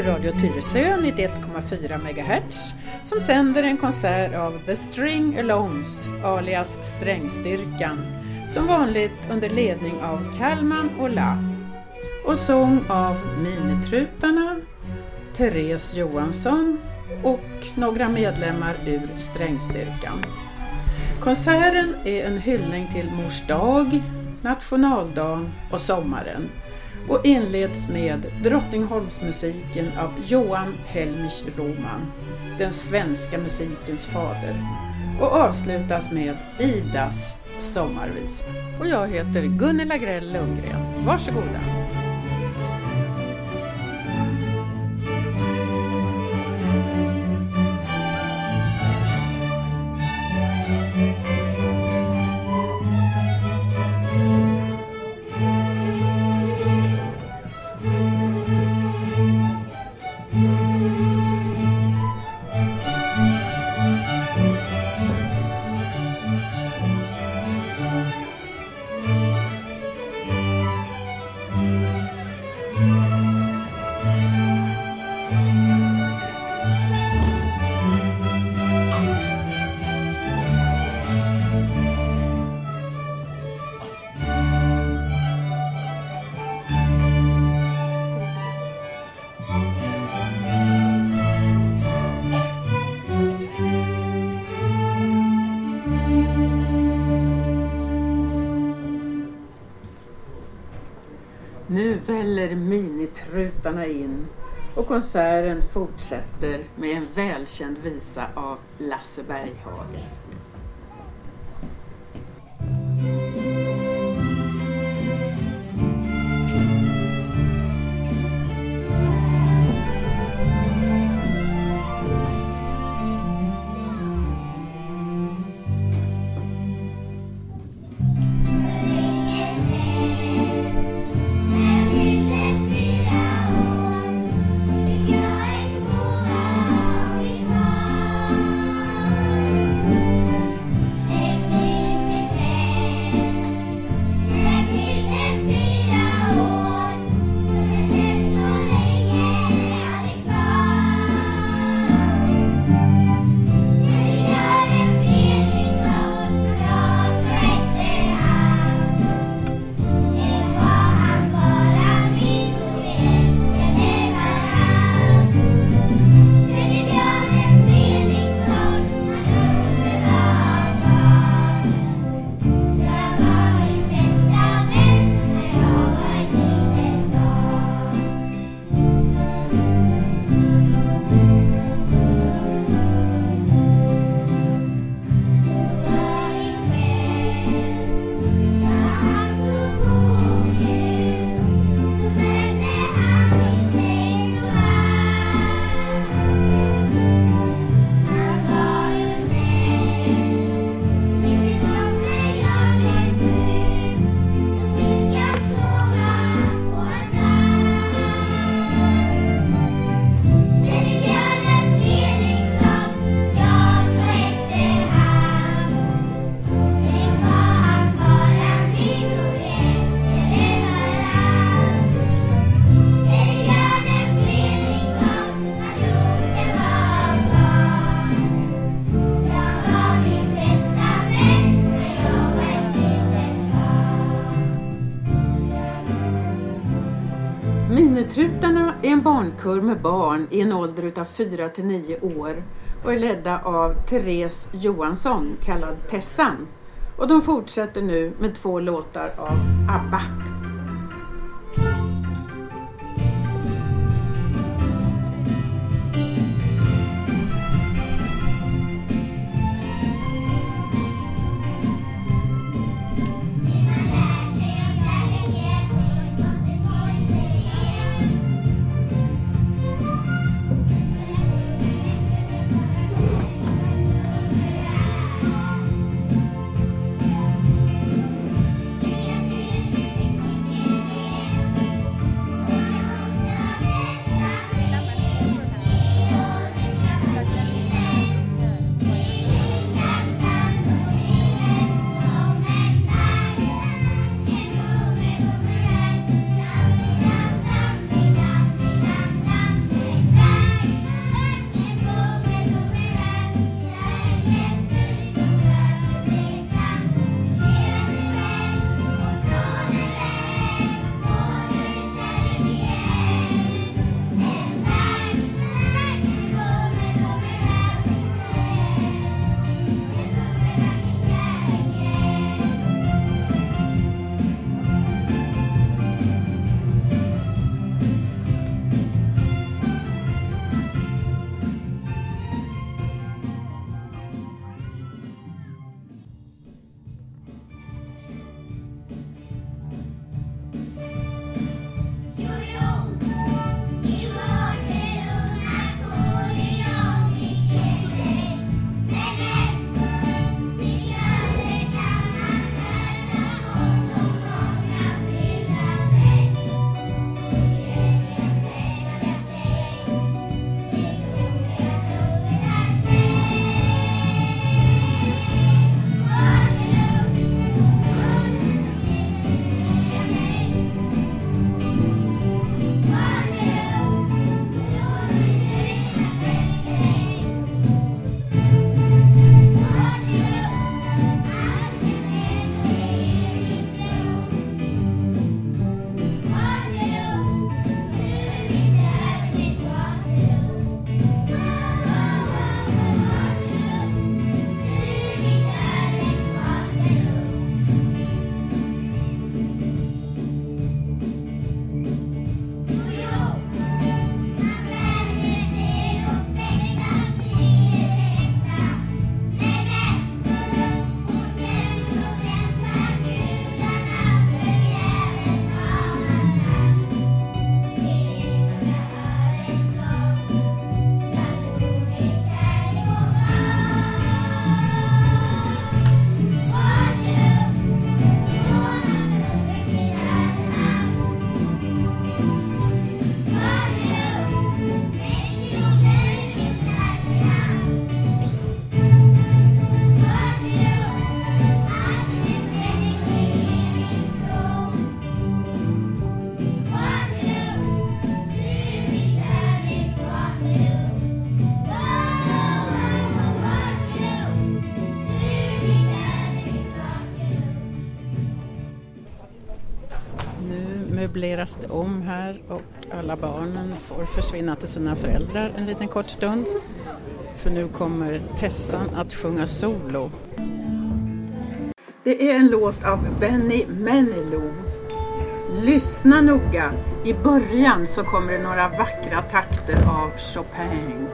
är Radio Tyresö 91,4 MHz som sänder en konsert av The String Alongs alias Strängstyrkan som vanligt under ledning av Kalman och La och sång av Minitrutarna, Therese Johansson och några medlemmar ur Strängstyrkan. Konserten är en hyllning till Mors dag, nationaldagen och sommaren och inleds med Drottningholmsmusiken av Johan Helmich Roman, den svenska musikens fader och avslutas med Idas sommarvisa. Och jag heter Gunilla Grell Lundgren. Varsågoda! Väller minitrutarna in och konserten fortsätter med en välkänd visa av Lasse Berghagen. Trutarna är en barnkör med barn i en ålder utav 4 till 9 år och är ledda av Therese Johansson, kallad Tessan. Och de fortsätter nu med två låtar av ABBA. Möbleras det om här och alla barnen får försvinna till sina föräldrar en liten kort stund. För nu kommer Tessan att sjunga solo. Det är en låt av Benny Manilow. Lyssna noga. I början så kommer det några vackra takter av Chopin.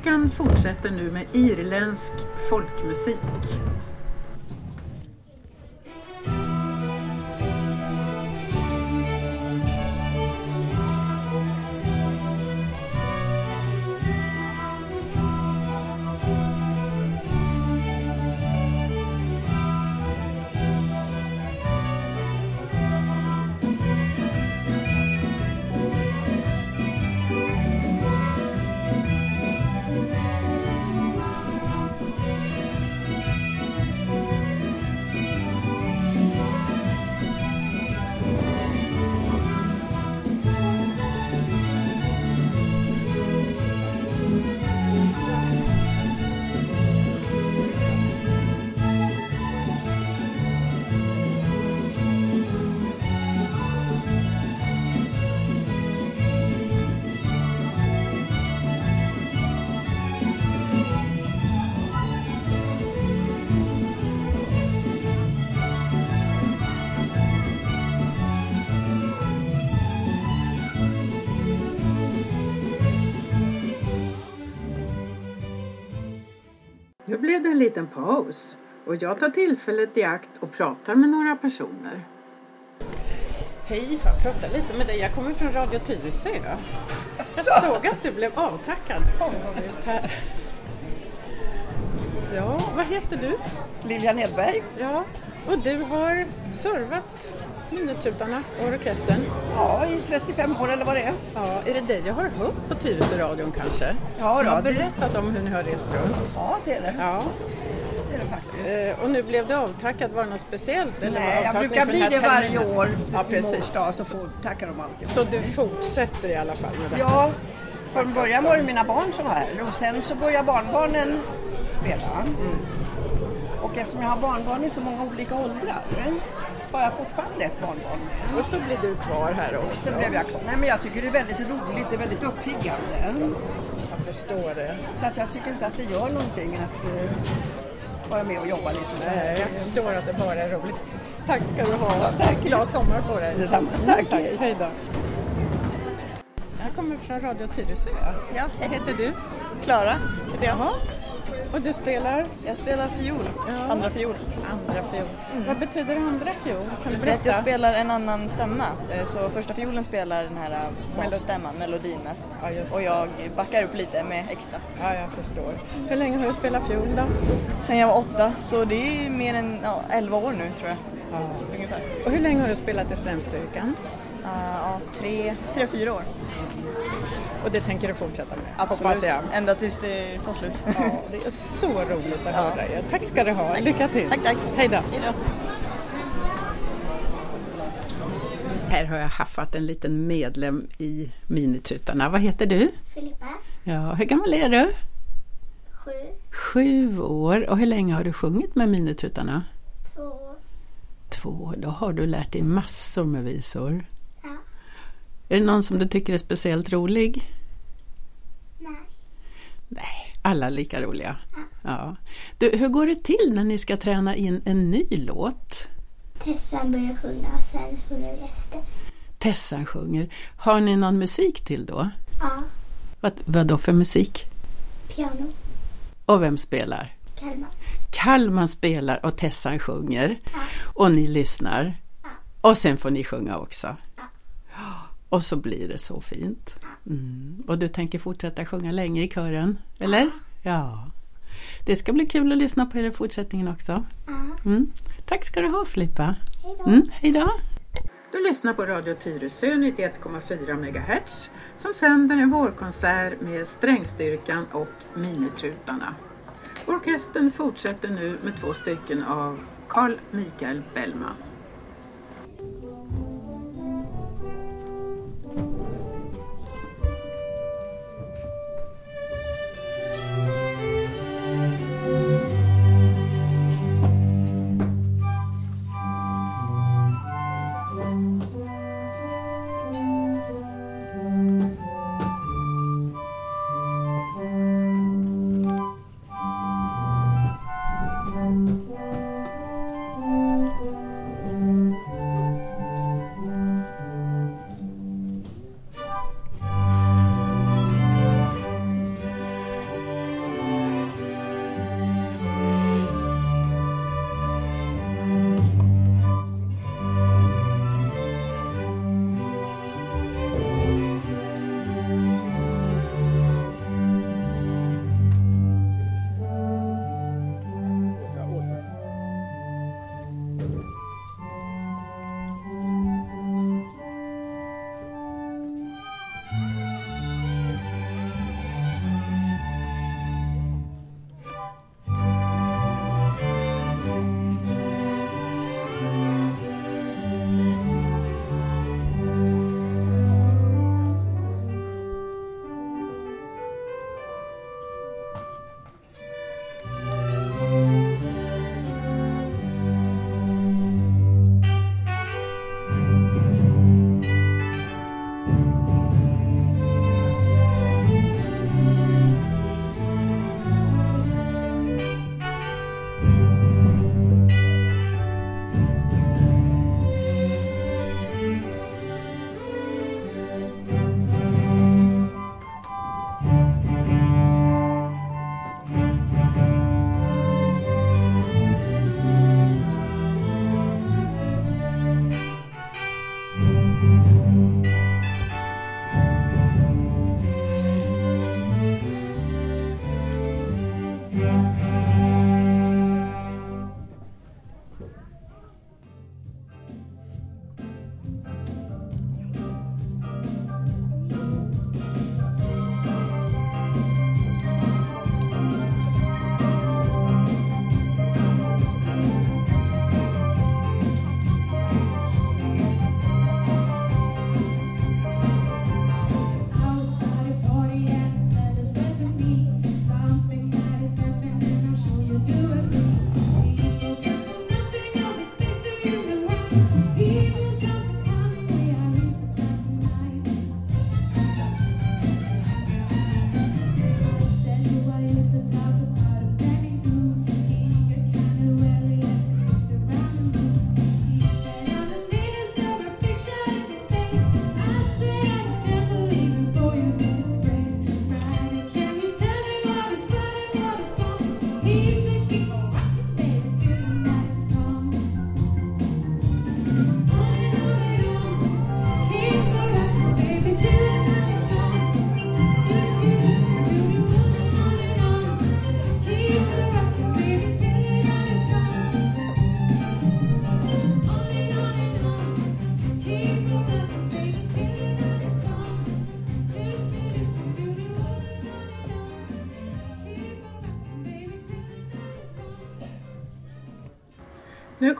Strängstyrkan fortsätter nu med irländsk folkmusik. Liten paus och jag tar tillfället i akt och pratar med några personer. Hej, får jag prata lite med dig? Jag kommer från Radio Tyresö. Jag såg att du blev avtackad. Kom, här. Ja, vad heter du? Lilian Edberg. Ja, och du har servat Minnetutarna och orkestern? Ja, i 35 år eller vad det är. Ja, är det dig jag har hört på Tyresö-radion kanske? Ja, Som då, har det- berättat om hur ni har rest runt? Ja, det är det. Ja. det, är det faktiskt. Eh, och nu blev du avtackad, var det något speciellt? Eller Nej, jag brukar bli det varje år Ja, i mors precis. dag så får, tackar de alltid. Så du fortsätter i alla fall med det? Ja, från början var det mina barn som var här och sen så började barnbarnen spela. Och eftersom jag har barnbarn i så många olika åldrar har jag fortfarande ett barnbarn med. Och så blir du kvar här också? Sen blev jag kvar. Nej men jag tycker det är väldigt roligt, det är väldigt uppiggande. Jag förstår det. Så att jag tycker inte att det gör någonting att eh, vara med och jobba lite så här. Nej, jag förstår att det bara är roligt. Tack ska du ha. Ja, tack. Glad sommar på dig. Detsamma. Mm, Tack. tack. Hej då. Jag kommer från Radio Tyresö. Ja, Vad heter du? Klara heter jag. Jaha. Och du spelar Jag spelar fiol, Ja. andra fiol. andra fiol. Vad betyder andra fiol? Kan du att jag berätta? spelar en annan stämma. Eh, Så första fiolen spelar den här Melod- basstämman, melodin mest. Ja, Och jag backar upp lite med extra. Ja, jag förstår. Hur länge har du spelat fiol då? Sen jag var åtta, så det är mer än ja, 11 år nu tror jag. Ja. Ungefär. Och hur länge har du spelat i Strängstyrkan? Ah, Ja, tre, tre, fyra år. Och det tänker du fortsätta med? Hoppas jag. Ända tills det tar slut. Ja, det är så roligt att Ja. höra er. Tack ska du ha. Lycka till. Tack, tack. Hej då. Här har jag haffat en liten medlem i Minitrutarna. Vad heter du? Filippa, Ja, hur gammal är du? sju, Sju år. Och hur länge har du sjungit med Minitrutarna? två, Två. Då har du lärt dig massor med visor. Är det någon som du tycker är speciellt rolig? nej, Nej, alla är lika roliga. Ja. Du, hur går det till när ni ska träna in en ny låt? Tessan börjar sjunga och sen sjunger vi efter. Tessan sjunger. Har ni någon musik till då? Ja, Vad, vad då för musik? piano, Och vem spelar? Kalmar, Kalman spelar och Tessan sjunger. Ja. Och ni lyssnar. Ja. Och sen får ni sjunga också. Och så blir det så fint. Mm. Och du tänker fortsätta sjunga länge i kören? Eller? Ja. Det ska bli kul att lyssna på er i fortsättningen också. Mm. Tack ska du ha Filippa. hej då. Mm, hej då! Du lyssnar på Radio Tyresö 91,4 MHz som sänder en vårkonsert med Strängstyrkan och Minitrutarna. Orkestern fortsätter nu med två stycken av Carl Michael Bellman.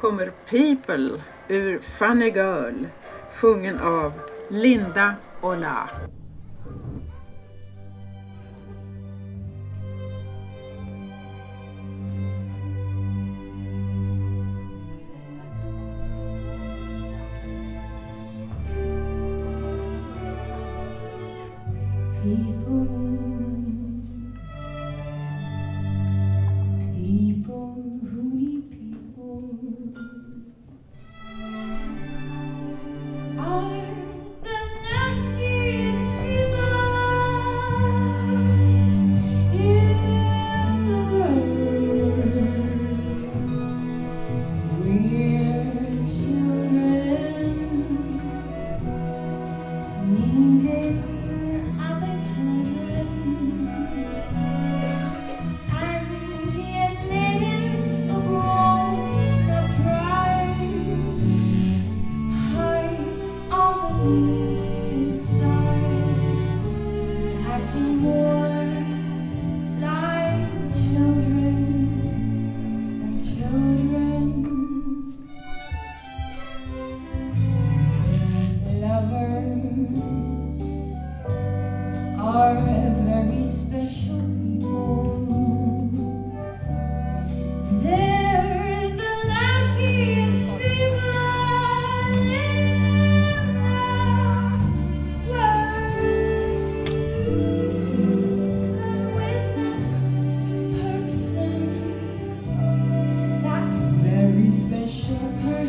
Kommer People ur Funny Girl sjungen av Linda Ola. People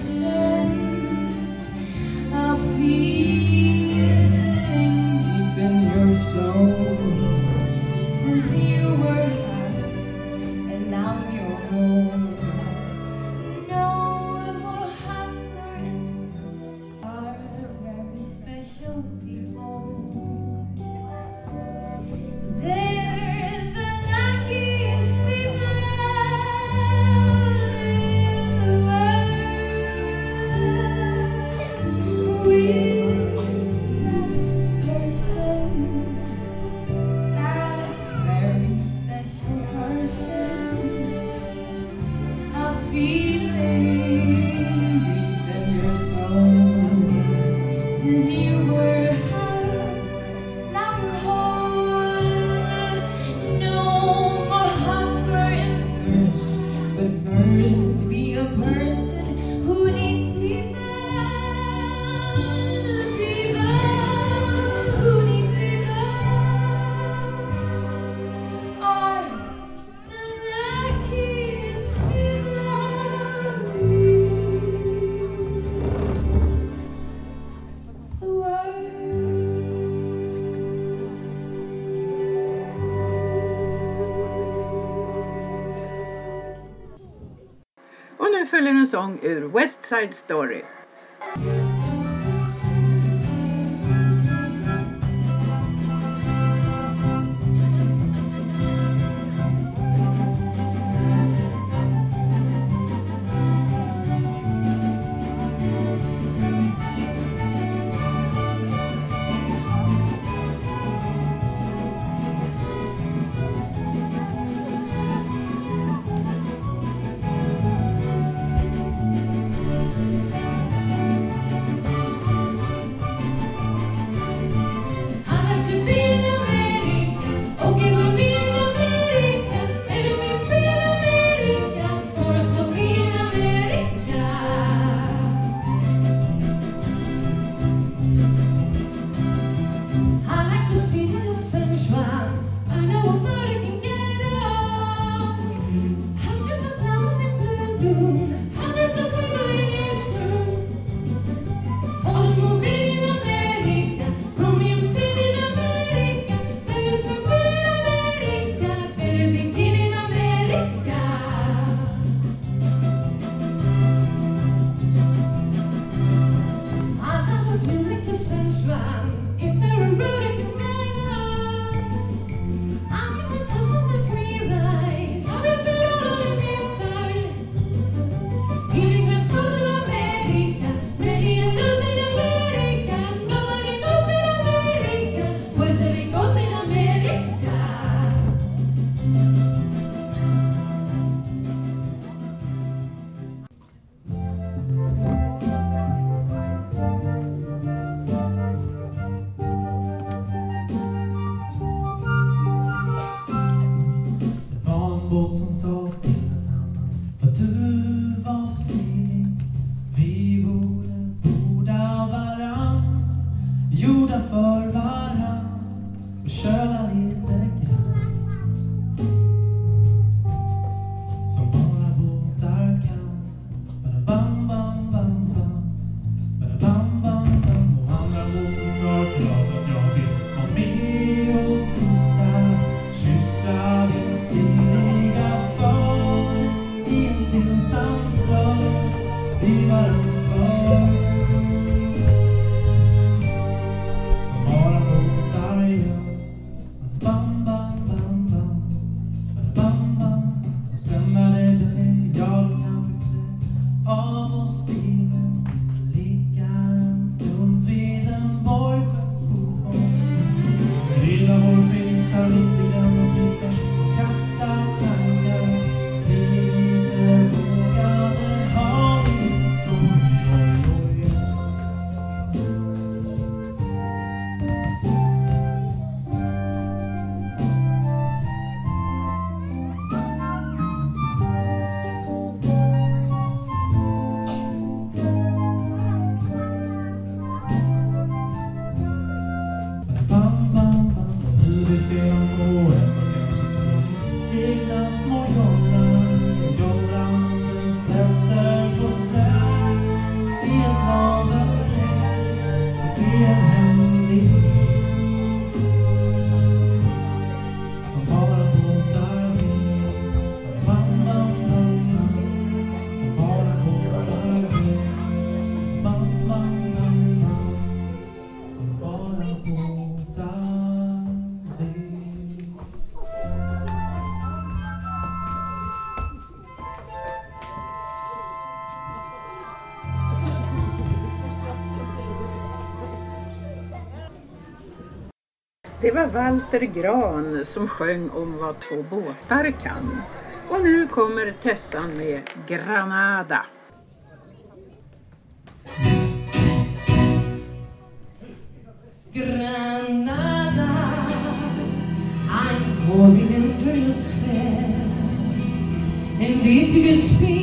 en sång ur West Side Story. det var Walter Gran som sjöng om vad två båtar kan. Och nu kommer Tessan med Granada. Granada, I'm falling under your spell. And if you speak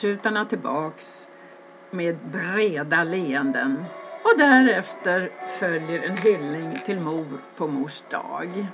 trutarna tillbaks med breda leenden och därefter följer en hyllning till mor på mors dag.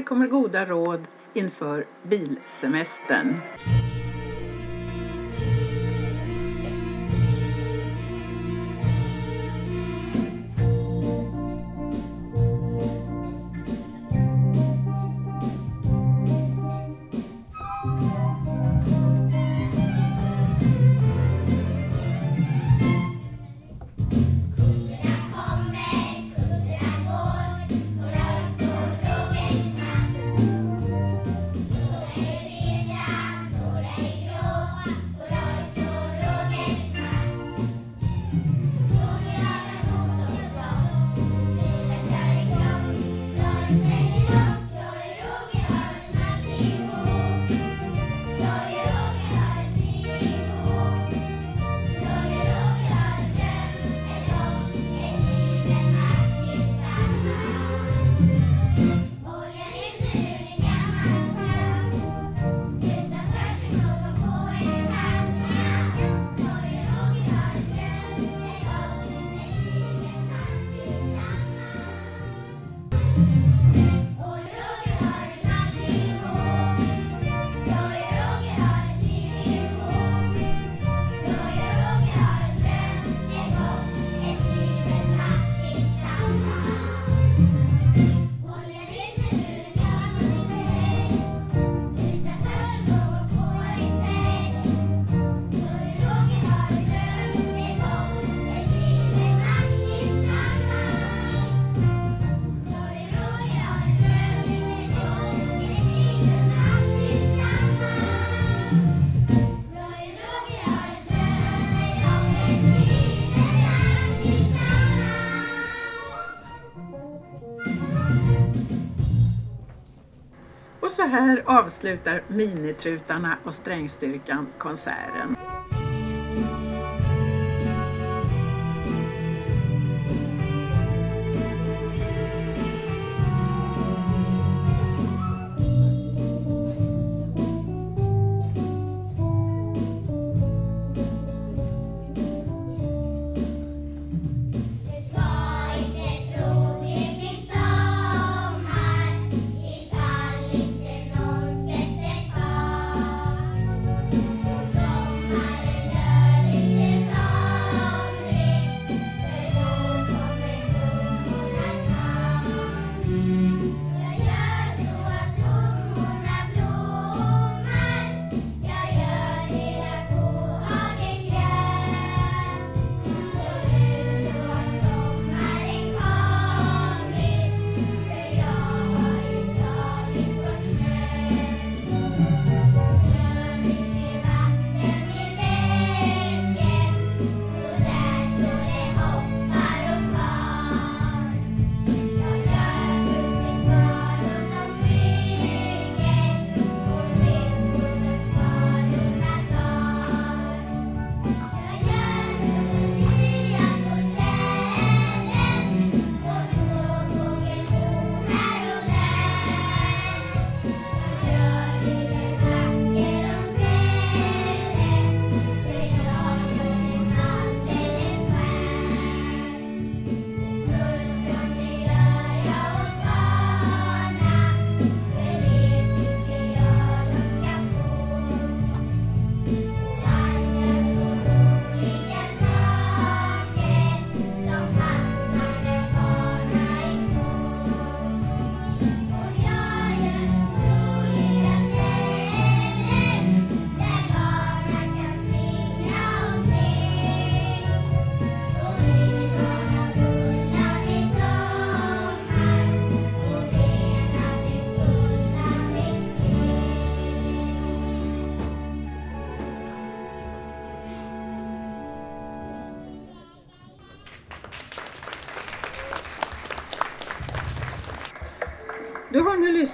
Här kommer goda råd inför bilsemestern. här avslutar Minitrutarna och Strängstyrkan konserten.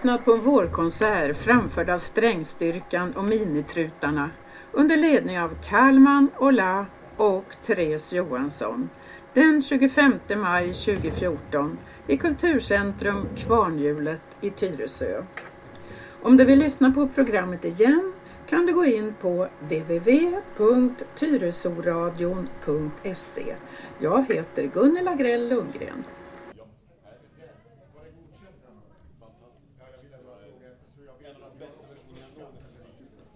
lyssnat på en vårkonsert framförd av Strängstyrkan och Minitrutarna under ledning av Kalman, Ola och Therese Johansson den 25 maj 2014 i Kulturcentrum Kvarnhjulet i Tyresö. Om du vill lyssna på programmet igen kan du gå in på www.tyresoradion.se. Jag heter Gunilla Grell Lundgren.